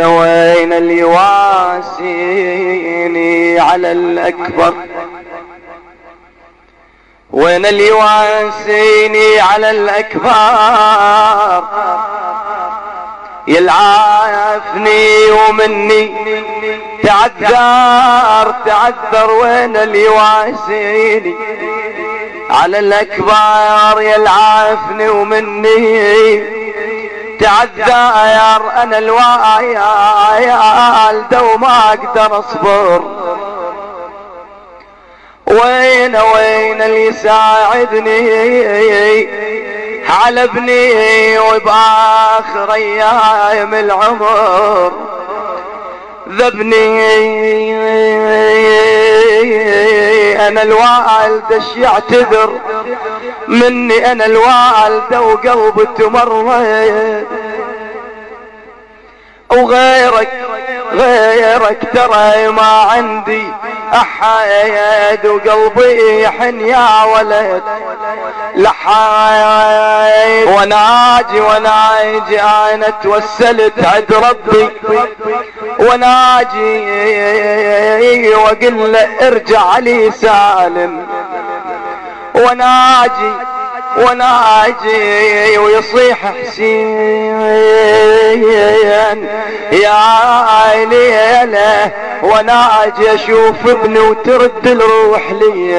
وين وين اللي واسيني على الأكبر؟ وين اللي يواسيني على الأكبر؟ يلعافني ومني تعذر تعذر وين اللي يواسيني على الأكبر يلعافني ومني. تعذر أنا الوايا وما أقدر أصبر. وين وين اللي يساعدني؟ على ابني وبآخر أيام العمر. ذبني. أنا الوالد اش يعتذر مني؟ أنا الوالد وقلبي تمرد وغيرك غيرك ترى ما عندي. احد وقلبي يحن يا ولد. لحايد وناجي وناجي أنا توسلت عند ربي. وناجي واقول له ارجع لي سالم. وناجي وناجي ويصيح حسين. يا ليلة وناجي أشوف ابني وترد الروح لي.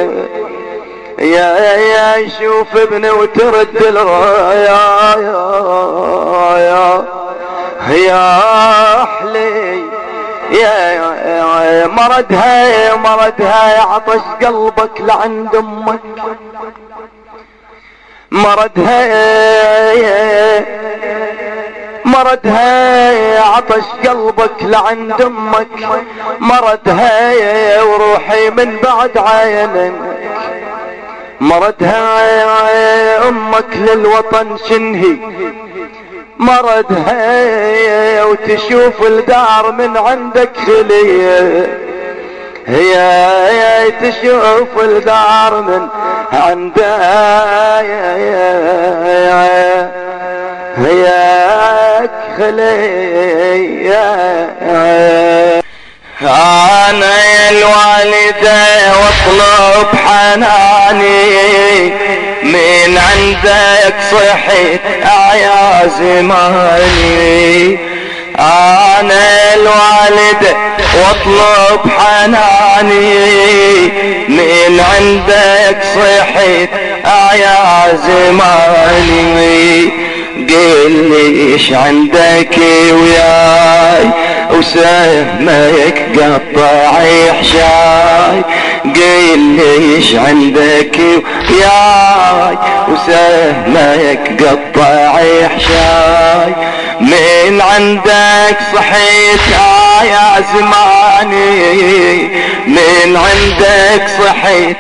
يا يا شوف ابني وترد الروح يا يا يا يا حلي يا مرضها مرضها عطش قلبك لعند أمك. مرضها مرضها عطش قلبك لعند أمك مرضها وروحي من بعد عينك. مرضها أمك للوطن شنهي. مرضها وتشوف الدار من عندك خليه هي تشوف الدار من عندها هياك خلي أنا الوالدة واطلب حناني من عندك صحيت يا زماني أنا الوالد واطلب حناني. من عندك صحيت يا زماني. قل لي إيش عندك وياي؟ وسهمك قطع حشاي قل لي إيش عندك وياي؟ وسهمك قطع حشاي من عندك صحيت يا زماني؟ من عندك صحيت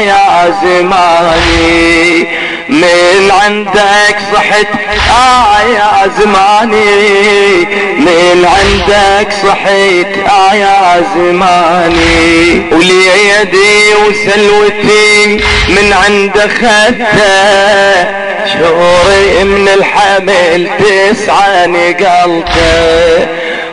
يا زماني؟ من عندك صحت آه يا زماني. من عندك صحيت آه يا زماني. ولي يدي وسلوتي من عند خدته شعوري من الحمل تسعني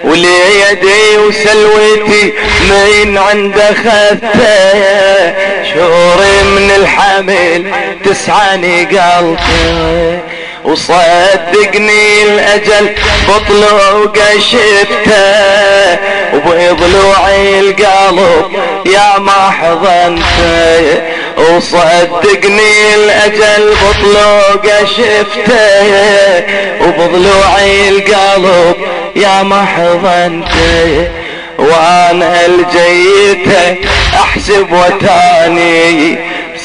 وليدي وسلوتي من عند خدته شعوري من الحمل تسعني قلبي. وصدقني الأجل بطلوق شفته وبضلوعي القلب يا ما حضنته وصدقني الأجل بطلوق شفته وبضلوعي القلب يا ما حضنته وأنا الجيته أحسب وتاني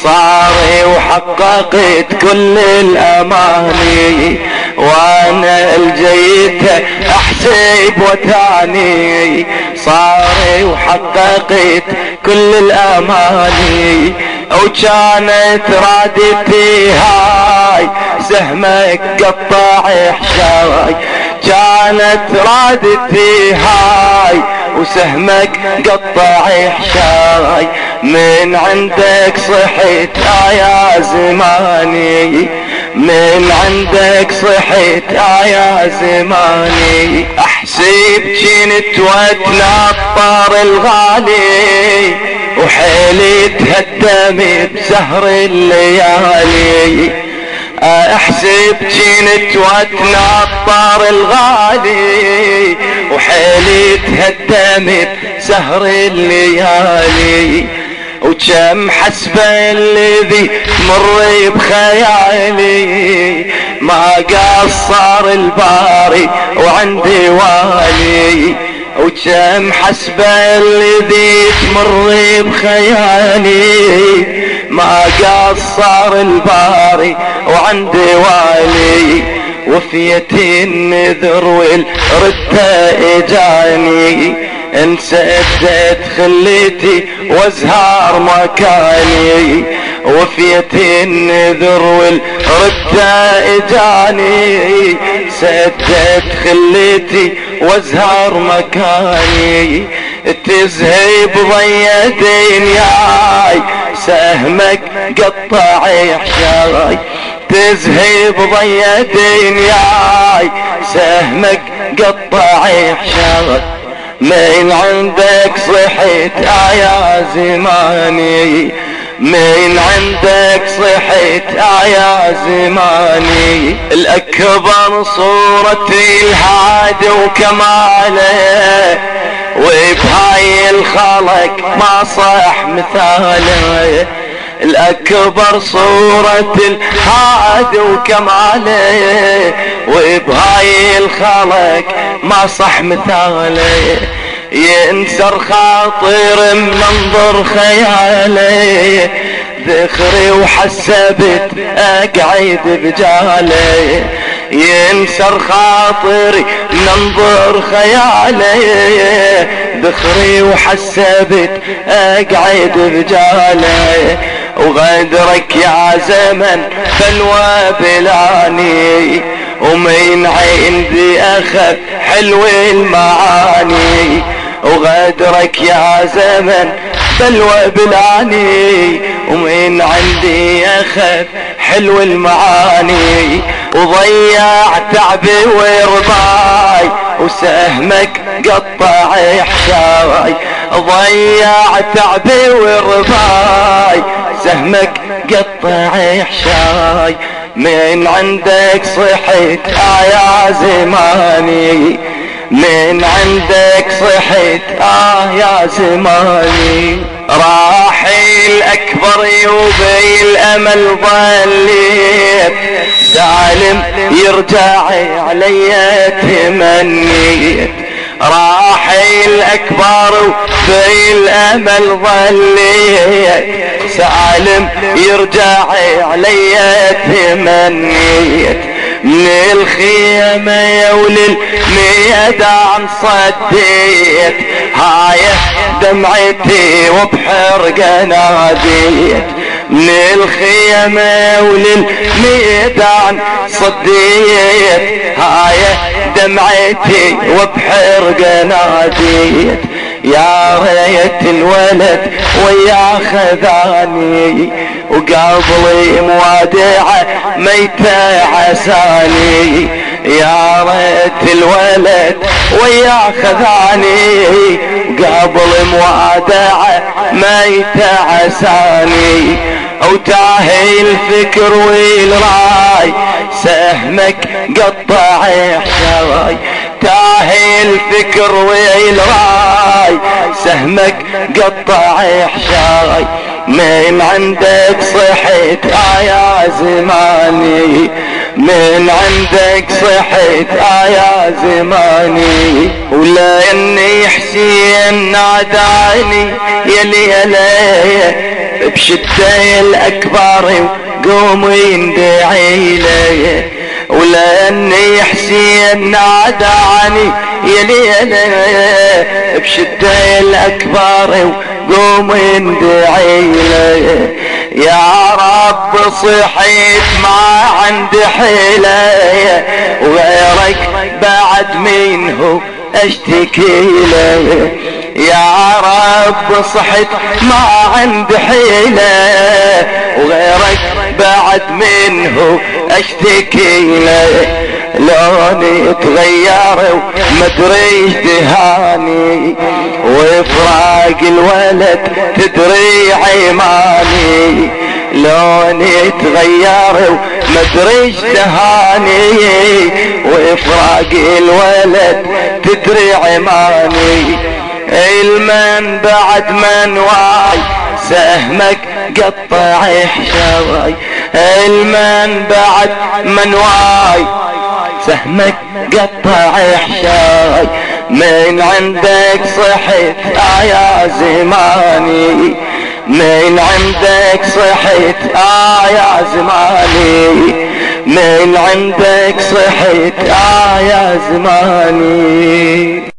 صاري وحققت كل الأماني وأنا الجيته أحسب وتاني صاري وحققت كل الأماني وكانت رادتي هاي سهمك قطع حشاي كانت رادتي هاي وسهمك قطع حشاي. من عندك صحيت يا زماني من عندك صحيت يا زماني. أحسب جنت واتنطر الغالي وحيلي تهدم بسهر الليالي. أحسب جنت واتنطر الغالي وحيلي تهدم بسهر الليالي. وكم حسبه الذي مر بخيالي ما قصر الباري وعندي والي وكم حسبه الذي تمر بخيالي ما قصر الباري وعندي والي وفيت النذر والردة إجاني. انسدت خليتي وازهار مكاني. وفيت النذر والردة إجاني. سدت خليتي وازهار مكاني. تزهي بضيدين ياي سهمك قطع حشاي تزهي بضيدين ياي سهمك قطع حشاي من عندك صحيت يا زماني من عندك صحيت يا زماني الأكبر صورتي الهادي وكماله وبهاي الخلق ما صح مثاله الأكبر صورة الهادي وكماله وبهاي الخلق ما صح مثاله ينسر خاطر منظر خيالي ذخري وحسبت أقعد بجالي ينسر خاطري منظر خيالي. ذخري وحسبت أقعد بجالي. وغدرك يا زمن فلوى بلاني. ومن عندي أخذ حلو المعاني. وغدرك يا زمن بلوى بلاني. ومن عندي أخذ حلو المعاني. وضيع تعبي ورضاي وسهمك قطع حشاي ضيع تعبي ورضاي سهمك قطع حشاي من عندك صحيت آه يا زماني من عندك صحيت آه يا زماني. راحي الأكبر يوبي الأمل ظليت سالم يرجع علي تمنيت راحي الأكبر في الأمل ظليت. سالم يرجع علي تمنيت. من الخيمة يا وللميدان صديت. هاي دمعتي وبحرقة ناديت من الخيمة وللميدان صديت. هاي دمعتي وبحرقة ناديت يا ريت الولد ويا خذاني. وقبلي موادعه ميتة عساني. يا ريت الولد ويا خذاني وقبل موادعه ميتة عساني وتاهي الفكر والراي سهمك قطع حشاي تاهي الفكر والراي سهمك قطع حشاي من عندك صحيت آه يا زماني. من عندك صحيت آه يا زماني ولاني حسين ناداني يا ليلي بشدة الأكبر قوم يندعي لي ولاني حسين ناداني يا ليلي بشدة الأكبر قوم يندعي لي يا رب صحيت ما عندي حيلة وغيرك بعد منه أشتكي له. يا رب صحت ما عندي حيلة وغيرك بعد منه أشتكي له. لوني تغير ومدري دهاني وفراق الولد تدري عماني لوني تغير ومدري دهاني وفراق الولد تدري عماني المن بعد من واي سهمك قطع حشاوي. المن بعد من واي سهمك قطع حشاي من عندك صحت آه يا زماني. من عندك صحت آه يا زماني. من عندك صحت آه يا زماني.